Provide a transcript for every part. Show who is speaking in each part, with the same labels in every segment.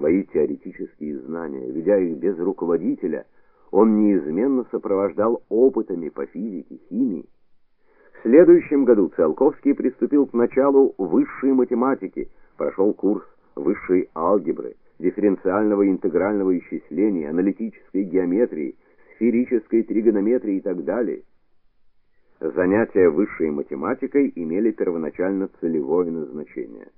Speaker 1: свои теоретические знания, ведя их без руководителя, он неизменно сопровождал опытами по физике, химии. В следующем году Циолковский приступил к началу высшей математики, прошел курс высшей алгебры, дифференциального и интегрального исчисления, аналитической геометрии, сферической тригонометрии и так далее. Занятия высшей математикой имели первоначально целевое назначение.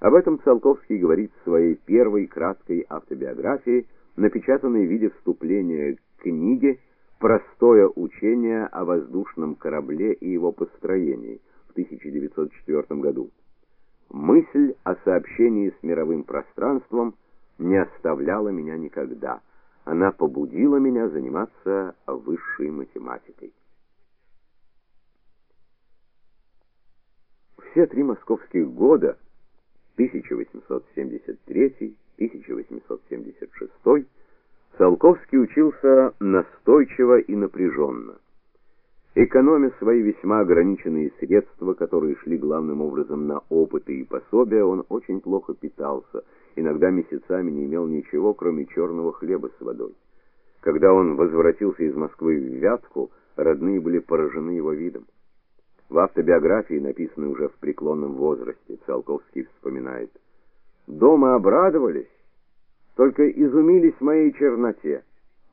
Speaker 1: Об этом Циолковский говорит в своей первой краткой автобиографии, напечатанной в виде вступления к книге Простое учение о воздушном корабле и его построении в 1904 году. Мысль о сообщении с мировым пространством не оставляла меня никогда. Она побудила меня заниматься высшей математикой. Все три московских года 1873, 1876 Циолковский учился настойчиво и напряженно. Экономя свои весьма ограниченные средства, которые шли главным образом на опыты и пособия, он очень плохо питался, иногда месяцами не имел ничего, кроме черного хлеба с водой. Когда он возвратился из Москвы в Вятку, родные были поражены его видом. В автобиографии, написанной уже в преклонном возрасте, Циолковский вспоминает: "Дома обрадовались, только изумились моей черноте.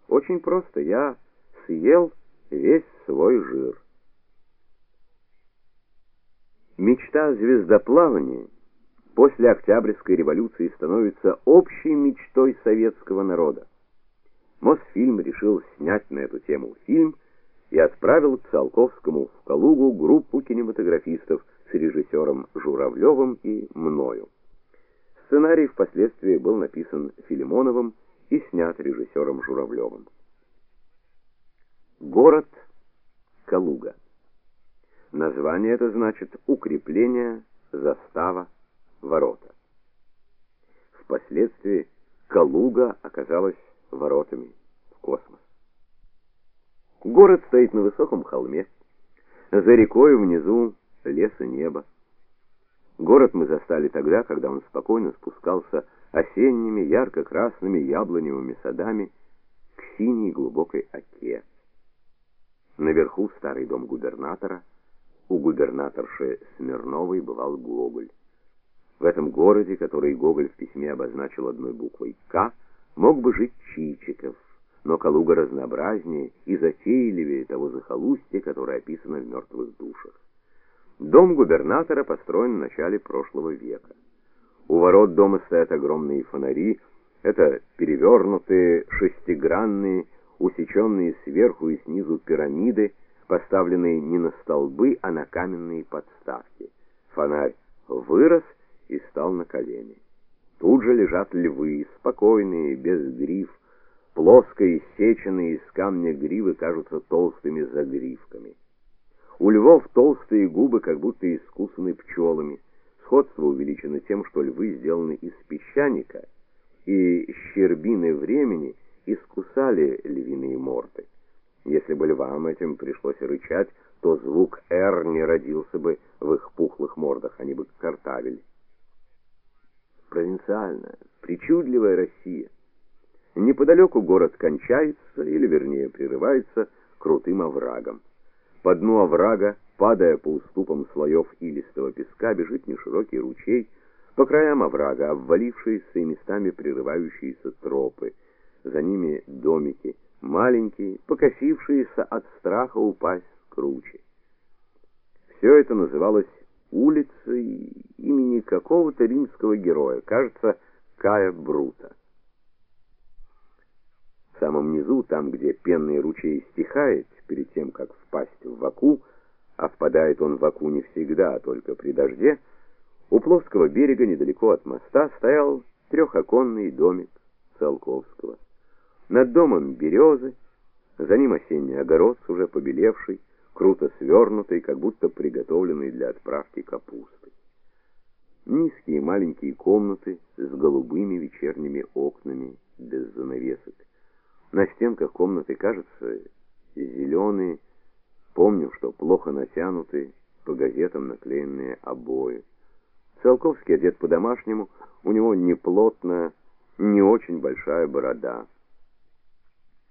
Speaker 1: Очень просто, я съел весь свой жир". Мечта о звездоплавании после Октябрьской революции становится общей мечтой советского народа. Мосфильм решил снять на эту тему фильм и отправил к Циолковскому в Калугу группу кинематографистов с режиссером Журавлевым и мною. Сценарий впоследствии был написан Филимоновым и снят режиссером Журавлевым. Город Калуга. Название это значит укрепление, застава, ворота. Впоследствии Калуга оказалась воротами в космос. Город стоит на высоком холме. За рекой внизу лес и небо. Город мы застали тогда, когда он спокойно спускался осенними ярко-красными яблоневыми садами к синей глубокой оке. Наверху старый дом губернатора, у губернаторши Смирновой бывал Гоголь. В этом городе, который Гоголь в письме обозначил одной буквой К, мог бы жить Чичиков но Калуга разнообразнее и затейливее того захолустья, которое описано в мертвых душах. Дом губернатора построен в начале прошлого века. У ворот дома стоят огромные фонари, это перевернутые шестигранные, усеченные сверху и снизу пирамиды, поставленные не на столбы, а на каменные подставки. Фонарь вырос и стал на колени. Тут же лежат львы, спокойные, без гриф, Плоские, сеченные из камня гривы кажутся толстыми загривками. У львов толстые губы как будто искусаны пчелами. Сходство увеличено тем, что львы сделаны из песчаника, и щербины времени искусали львиные морды. Если бы львам этим пришлось рычать, то звук «р» не родился бы в их пухлых мордах, они бы картавили. Провинциальная, причудливая Россия. Неподалеку город кончается, или вернее прерывается крутым оврагом. По дну оврага, падая по уступам слоев илистого песка, бежит неширокий ручей, по краям оврага обвалившиеся и местами прерывающиеся тропы. За ними домики, маленькие, покосившиеся от страха упасть с кручи. Все это называлось улицей имени какого-то римского героя, кажется, Кая Брута. В самом низу, там, где пенный ручей стихает перед тем, как впасть в Ваку, а впадает он в Ваку не всегда, а только при дожде, у плоского берега недалеко от моста стоял трехоконный домик Циолковского. Над домом березы, за ним осенний огород уже побелевший, круто свернутый, как будто приготовленный для отправки капусты. Низкие маленькие комнаты с голубыми вечерними окнами без занавесок. На стенках комнаты, кажется, зеленые. Помню, что плохо натянутые, по газетам наклеенные обои. Циолковский одет по-домашнему, у него неплотная, не очень большая борода.